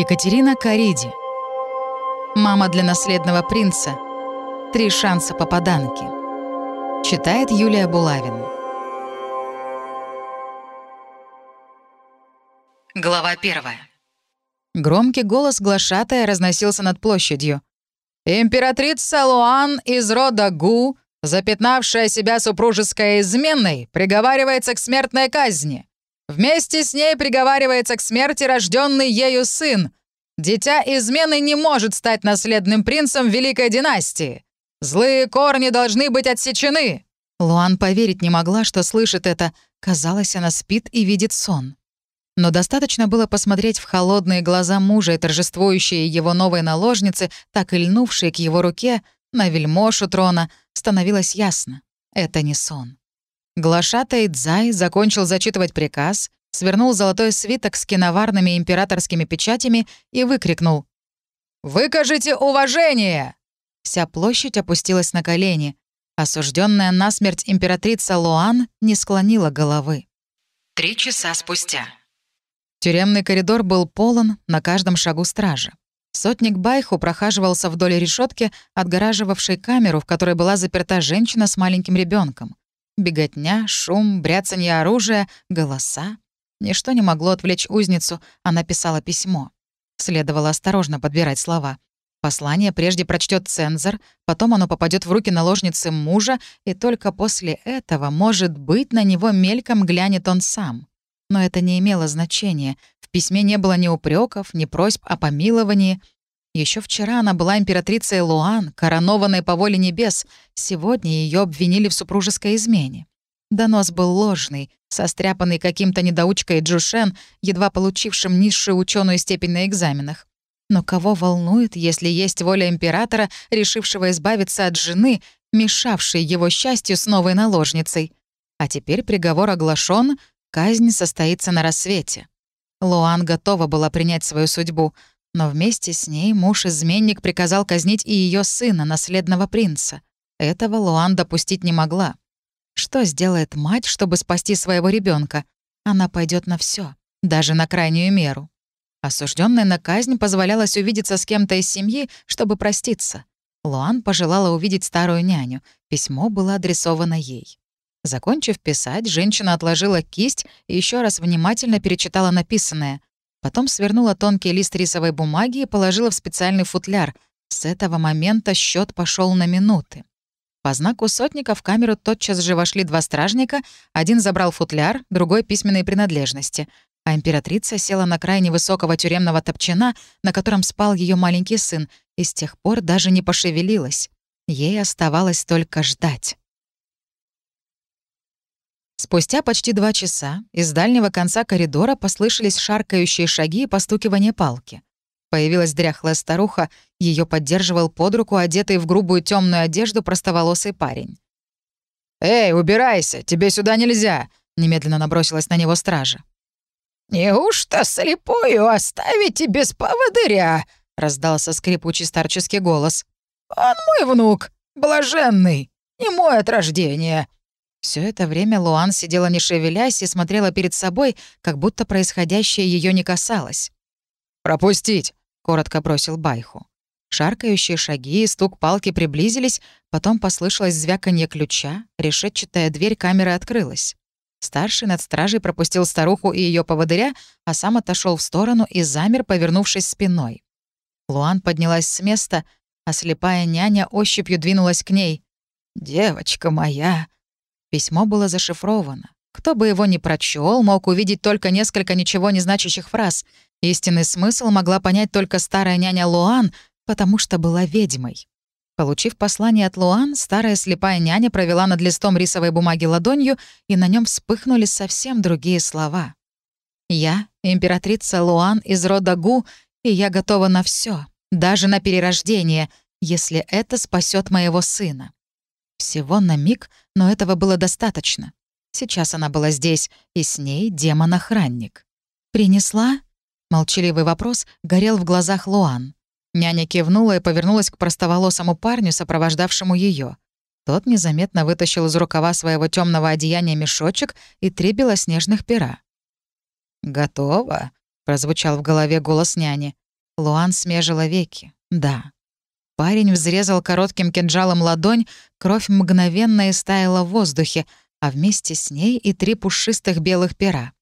Екатерина Кариди. Мама для наследного принца. Три шанса попаданки. Читает Юлия Булавина. Глава первая. Громкий голос глашатая разносился над площадью. «Императрица Луан из рода Гу, запятнавшая себя супружеской изменой, приговаривается к смертной казни. Вместе с ней приговаривается к смерти рожденный ею сын. Дитя измены не может стать наследным принцем Великой династии. Злые корни должны быть отсечены». Луан поверить не могла, что слышит это. Казалось, она спит и видит сон. Но достаточно было посмотреть в холодные глаза мужа и торжествующие его новой наложницы, так и льнувшие к его руке, на вельмошу трона, становилось ясно — это не сон. Глашатай Дзай закончил зачитывать приказ, свернул золотой свиток с киноварными императорскими печатями и выкрикнул «Выкажите уважение!» Вся площадь опустилась на колени. Осужденная насмерть императрица Луан не склонила головы. Три часа спустя. Тюремный коридор был полон, на каждом шагу стражи. Сотник Байху прохаживался вдоль решетки, отгораживавшей камеру, в которой была заперта женщина с маленьким ребенком. Беготня, шум, бряцанье оружия, голоса. Ничто не могло отвлечь узницу, она писала письмо. Следовало осторожно подбирать слова. Послание прежде прочтет цензор, потом оно попадет в руки наложницы мужа, и только после этого, может быть, на него мельком глянет он сам. Но это не имело значения. В письме не было ни упреков, ни просьб о помиловании. Еще вчера она была императрицей Луан, коронованной по воле небес. Сегодня ее обвинили в супружеской измене. Донос был ложный, состряпанный каким-то недоучкой Джушен, едва получившим низшую ученую степень на экзаменах. Но кого волнует, если есть воля императора, решившего избавиться от жены, мешавшей его счастью с новой наложницей? А теперь приговор оглашен, казнь состоится на рассвете. Луан готова была принять свою судьбу, но вместе с ней муж-изменник приказал казнить и ее сына, наследного принца. Этого Луан допустить не могла. Что сделает мать, чтобы спасти своего ребенка? Она пойдет на все, даже на крайнюю меру. Осужденная на казнь позволялась увидеться с кем-то из семьи, чтобы проститься. Луан пожелала увидеть старую няню. Письмо было адресовано ей. Закончив писать, женщина отложила кисть и еще раз внимательно перечитала написанное. Потом свернула тонкий лист рисовой бумаги и положила в специальный футляр. С этого момента счет пошел на минуты. По знаку сотника в камеру тотчас же вошли два стражника, один забрал футляр, другой — письменные принадлежности. А императрица села на край невысокого тюремного топчана, на котором спал ее маленький сын, и с тех пор даже не пошевелилась. Ей оставалось только ждать. Спустя почти два часа из дальнего конца коридора послышались шаркающие шаги и постукивание палки. Появилась дряхлая старуха, ее поддерживал под руку одетый в грубую темную одежду простоволосый парень. «Эй, убирайся, тебе сюда нельзя!» — немедленно набросилась на него стража. «Неужто слепую оставите без поводыря?» — раздался скрипучий старческий голос. «Он мой внук, блаженный, не мой от рождения. Все это время Луан сидела не шевелясь и смотрела перед собой, как будто происходящее ее не касалось. «Пропустить!» — коротко бросил Байху. Шаркающие шаги и стук палки приблизились, потом послышалось звяканье ключа, решетчатая дверь камеры открылась. Старший над стражей пропустил старуху и ее поводыря, а сам отошел в сторону и замер, повернувшись спиной. Луан поднялась с места, а слепая няня ощупью двинулась к ней. «Девочка моя!» Письмо было зашифровано. Кто бы его ни прочел, мог увидеть только несколько ничего не значащих фраз. Истинный смысл могла понять только старая няня Луан, потому что была ведьмой. Получив послание от Луан, старая слепая няня провела над листом рисовой бумаги ладонью, и на нем вспыхнули совсем другие слова. «Я — императрица Луан из рода Гу, и я готова на все, даже на перерождение, если это спасет моего сына. Всего на миг, но этого было достаточно. Сейчас она была здесь, и с ней демон-охранник. «Принесла?» Молчаливый вопрос горел в глазах Луан. Няня кивнула и повернулась к простоволосому парню, сопровождавшему ее. Тот незаметно вытащил из рукава своего темного одеяния мешочек и три белоснежных пера. «Готово», — прозвучал в голове голос няни. Луан смежила веки. Да. Парень взрезал коротким кинжалом ладонь, кровь мгновенно истаяла в воздухе, а вместе с ней и три пушистых белых пера.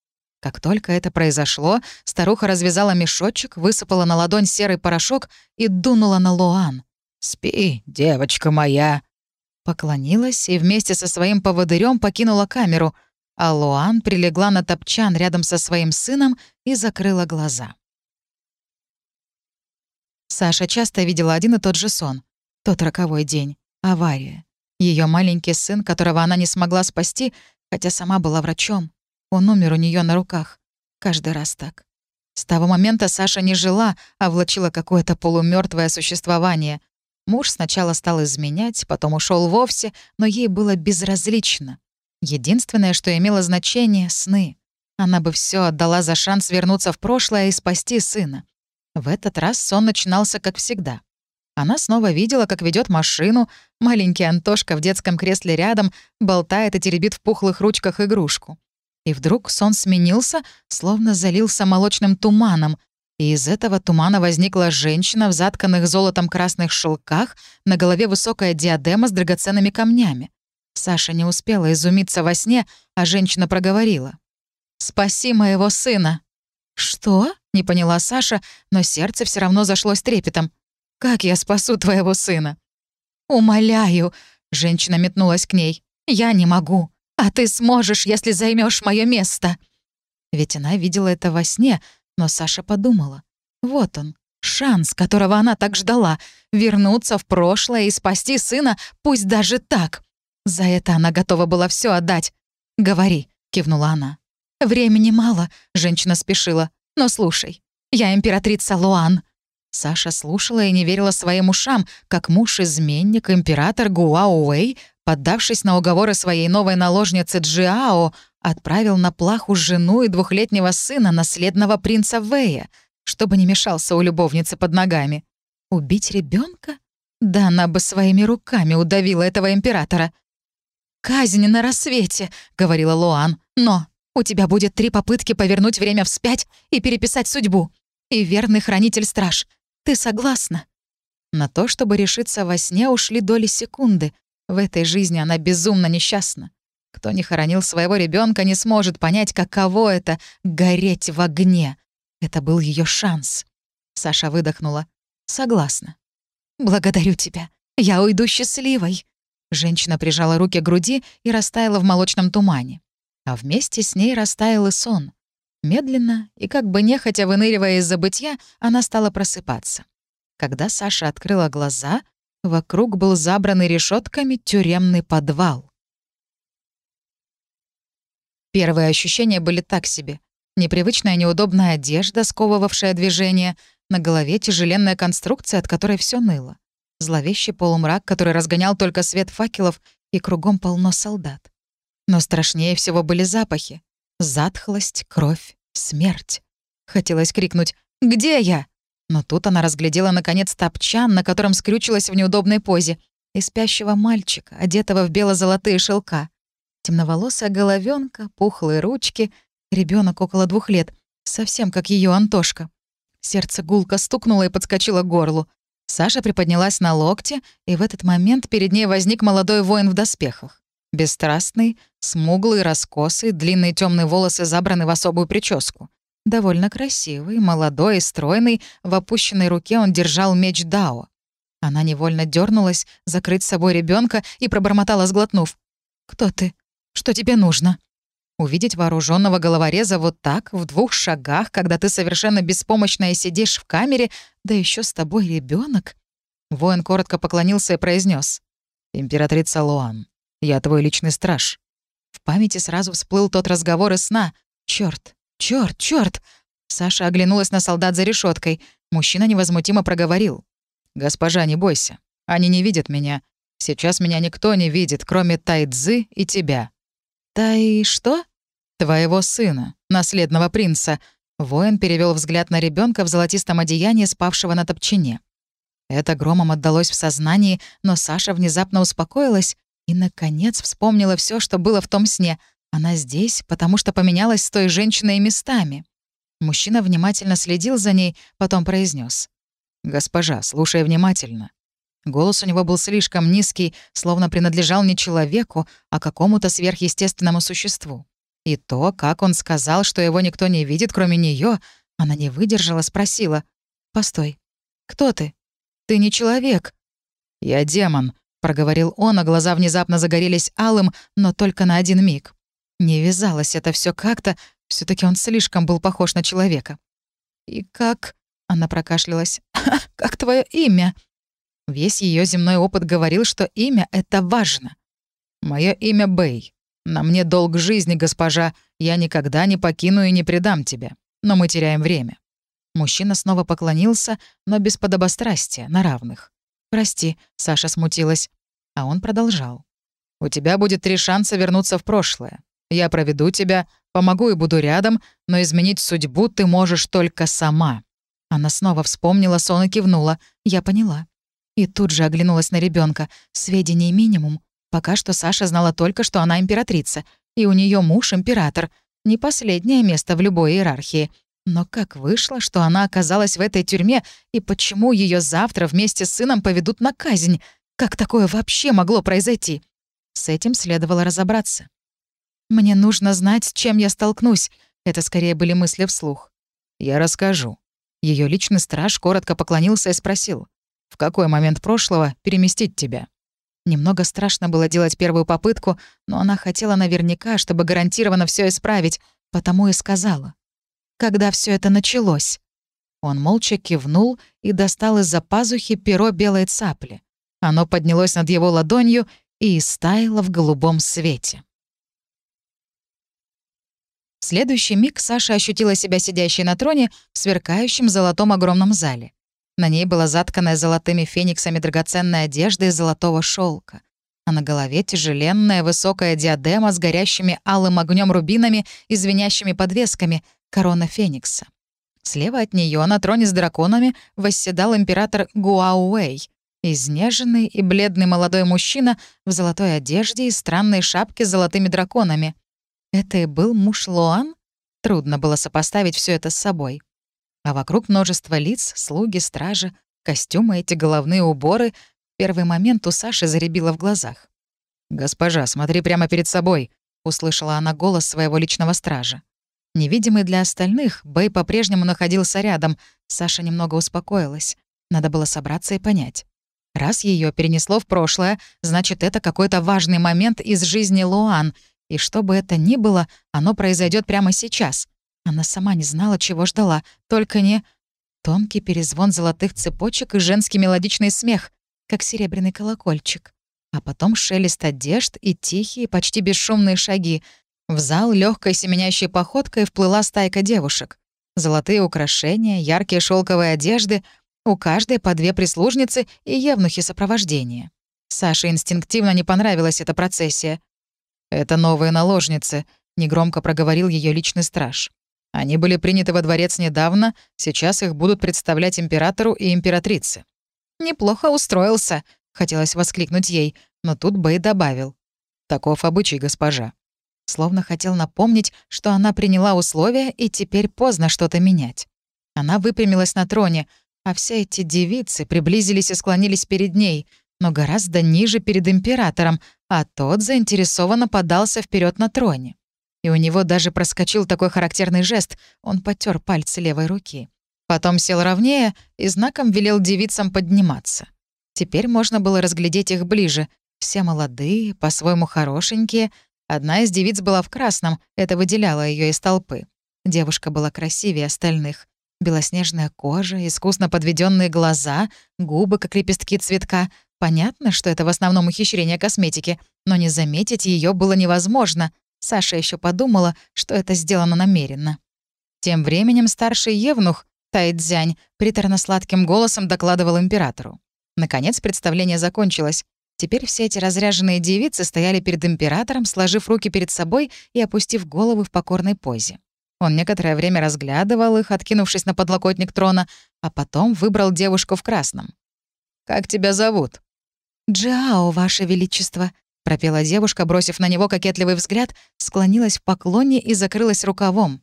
Как только это произошло, старуха развязала мешочек, высыпала на ладонь серый порошок и дунула на Луан. «Спи, девочка моя!» Поклонилась и вместе со своим поводырем покинула камеру, а Луан прилегла на топчан рядом со своим сыном и закрыла глаза. Саша часто видела один и тот же сон. Тот роковой день. Авария. Ее маленький сын, которого она не смогла спасти, хотя сама была врачом. Он умер у нее на руках. Каждый раз так. С того момента Саша не жила, а влачила какое-то полумертвое существование. Муж сначала стал изменять, потом ушел вовсе, но ей было безразлично. Единственное, что имело значение — сны. Она бы все отдала за шанс вернуться в прошлое и спасти сына. В этот раз сон начинался как всегда. Она снова видела, как ведет машину, маленький Антошка в детском кресле рядом болтает и теребит в пухлых ручках игрушку. И вдруг сон сменился, словно залился молочным туманом, и из этого тумана возникла женщина в затканных золотом красных шелках, на голове высокая диадема с драгоценными камнями. Саша не успела изумиться во сне, а женщина проговорила. «Спаси моего сына!» «Что?» — не поняла Саша, но сердце все равно зашлось трепетом. «Как я спасу твоего сына?» «Умоляю!» — женщина метнулась к ней. «Я не могу. А ты сможешь, если займешь мое место». Ведь она видела это во сне, но Саша подумала. Вот он, шанс, которого она так ждала, вернуться в прошлое и спасти сына, пусть даже так. За это она готова была все отдать. «Говори», — кивнула она. «Времени мало», — женщина спешила. «Но слушай, я императрица Луан». Саша слушала и не верила своим ушам, как муж-изменник, император Гуао Уэй, поддавшись на уговоры своей новой наложницы Джиао, отправил на плаху жену и двухлетнего сына наследного принца Вэя, чтобы не мешался у любовницы под ногами. Убить ребенка? Да она бы своими руками удавила этого императора. «Казнь на рассвете», — говорила Луан. «Но у тебя будет три попытки повернуть время вспять и переписать судьбу. И верный хранитель-страж. Ты согласна?» На то, чтобы решиться во сне, ушли доли секунды. В этой жизни она безумно несчастна. Кто не хоронил своего ребенка, не сможет понять, каково это — гореть в огне. Это был ее шанс. Саша выдохнула. «Согласна. Благодарю тебя. Я уйду счастливой». Женщина прижала руки к груди и растаяла в молочном тумане. А вместе с ней растаял и сон. Медленно и как бы нехотя выныривая из забытья, она стала просыпаться. Когда Саша открыла глаза, вокруг был забранный решетками тюремный подвал. Первые ощущения были так себе. Непривычная неудобная одежда, сковывавшая движение, на голове тяжеленная конструкция, от которой все ныло. Зловещий полумрак, который разгонял только свет факелов, и кругом полно солдат. Но страшнее всего были запахи. Затхлость, кровь, смерть. Хотелось крикнуть «Где я?», но тут она разглядела, наконец, топчан, на котором скрючилась в неудобной позе, и спящего мальчика, одетого в бело-золотые шелка. Темноволосая головенка, пухлые ручки, ребенок около двух лет, совсем как ее Антошка. Сердце гулко стукнуло и подскочило к горлу. Саша приподнялась на локте, и в этот момент перед ней возник молодой воин в доспехах. Бесстрастный, смуглый, раскосый, длинные темные волосы забраны в особую прическу. Довольно красивый, молодой и стройный, в опущенной руке он держал меч Дао. Она невольно дернулась, закрыть с собой ребенка и пробормотала, сглотнув. «Кто ты? Что тебе нужно?» Увидеть вооруженного головореза вот так, в двух шагах, когда ты совершенно беспомощная сидишь в камере, да еще с тобой ребенок. Воин коротко поклонился и произнес: «Императрица Луан, я твой личный страж». Памяти сразу всплыл тот разговор из сна. Черт, черт, черт! Саша оглянулась на солдат за решеткой. Мужчина невозмутимо проговорил. «Госпожа, не бойся. Они не видят меня. Сейчас меня никто не видит, кроме Тайдзы и тебя». «Тай что?» «Твоего сына, наследного принца». Воин перевел взгляд на ребенка в золотистом одеянии, спавшего на топчине. Это громом отдалось в сознании, но Саша внезапно успокоилась и, наконец, вспомнила все, что было в том сне. Она здесь, потому что поменялась с той женщиной местами. Мужчина внимательно следил за ней, потом произнес: «Госпожа, слушай внимательно». Голос у него был слишком низкий, словно принадлежал не человеку, а какому-то сверхъестественному существу. И то, как он сказал, что его никто не видит, кроме нее, она не выдержала, спросила. «Постой, кто ты? Ты не человек». «Я демон», — проговорил он, а глаза внезапно загорелись алым, но только на один миг. Не вязалось это все как-то, все таки он слишком был похож на человека. «И как...» — она прокашлялась. «Как твое имя?» Весь ее земной опыт говорил, что имя — это важно. Мое имя Бэй. На мне долг жизни, госпожа. Я никогда не покину и не предам тебя. Но мы теряем время». Мужчина снова поклонился, но без подобострастия, на равных. «Прости», — Саша смутилась. А он продолжал. «У тебя будет три шанса вернуться в прошлое. Я проведу тебя, помогу и буду рядом, но изменить судьбу ты можешь только сама». Она снова вспомнила сон и кивнула. «Я поняла». И тут же оглянулась на ребенка. Сведений минимум. Пока что Саша знала только, что она императрица, и у нее муж император. Не последнее место в любой иерархии. Но как вышло, что она оказалась в этой тюрьме, и почему ее завтра вместе с сыном поведут на казнь? Как такое вообще могло произойти? С этим следовало разобраться. «Мне нужно знать, с чем я столкнусь». Это скорее были мысли вслух. «Я расскажу». Ее личный страж коротко поклонился и спросил, «В какой момент прошлого переместить тебя?» Немного страшно было делать первую попытку, но она хотела наверняка, чтобы гарантированно все исправить, потому и сказала. «Когда все это началось?» Он молча кивнул и достал из-за пазухи перо белой цапли. Оно поднялось над его ладонью и истаяло в голубом свете. В следующий миг Саша ощутила себя сидящей на троне в сверкающем золотом огромном зале. На ней была затканная золотыми фениксами драгоценная одежда из золотого шелка, а на голове тяжеленная высокая диадема с горящими алым огнем рубинами и звенящими подвесками — корона феникса. Слева от нее на троне с драконами восседал император Гуауэй, изнеженный и бледный молодой мужчина в золотой одежде и странной шапке с золотыми драконами — это и был муж Лоан? Трудно было сопоставить все это с собой. А вокруг множество лиц, слуги, стражи, костюмы, эти головные уборы. В первый момент у Саши заребило в глазах. «Госпожа, смотри прямо перед собой», — услышала она голос своего личного стража. Невидимый для остальных, Бэй по-прежнему находился рядом. Саша немного успокоилась. Надо было собраться и понять. Раз ее перенесло в прошлое, значит, это какой-то важный момент из жизни Луан, и что бы это ни было, оно произойдет прямо сейчас. Она сама не знала, чего ждала, только не... Тонкий перезвон золотых цепочек и женский мелодичный смех, как серебряный колокольчик. А потом шелест одежд и тихие, почти бесшумные шаги. В зал легкой семенящей походкой вплыла стайка девушек. Золотые украшения, яркие шелковые одежды, у каждой по две прислужницы и евнухи сопровождения. Саше инстинктивно не понравилась эта процессия. «Это новые наложницы», — негромко проговорил ее личный страж. «Они были приняты во дворец недавно, сейчас их будут представлять императору и императрице». «Неплохо устроился», — хотелось воскликнуть ей, но тут Бэй добавил. «Таков обычай, госпожа». Словно хотел напомнить, что она приняла условия, и теперь поздно что-то менять. Она выпрямилась на троне, а все эти девицы приблизились и склонились перед ней — но гораздо ниже перед императором, а тот заинтересованно подался вперед на троне. И у него даже проскочил такой характерный жест, он потер пальцы левой руки. Потом сел ровнее и знаком велел девицам подниматься. Теперь можно было разглядеть их ближе. Все молодые, по-своему хорошенькие. Одна из девиц была в красном, это выделяло ее из толпы. Девушка была красивее остальных. Белоснежная кожа, искусно подведенные глаза, губы, как лепестки цветка, Понятно, что это в основном ухищрение косметики, но не заметить ее было невозможно. Саша еще подумала, что это сделано намеренно. Тем временем старший евнух, Тайцзянь, приторно-сладким голосом докладывал императору. Наконец представление закончилось. Теперь все эти разряженные девицы стояли перед императором, сложив руки перед собой и опустив головы в покорной позе. Он некоторое время разглядывал их, откинувшись на подлокотник трона, а потом выбрал девушку в красном. «Как тебя зовут?» «Джао, Ваше Величество», — пропела девушка, бросив на него кокетливый взгляд, склонилась в поклоне и закрылась рукавом.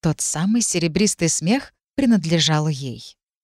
Тот самый серебристый смех принадлежал ей.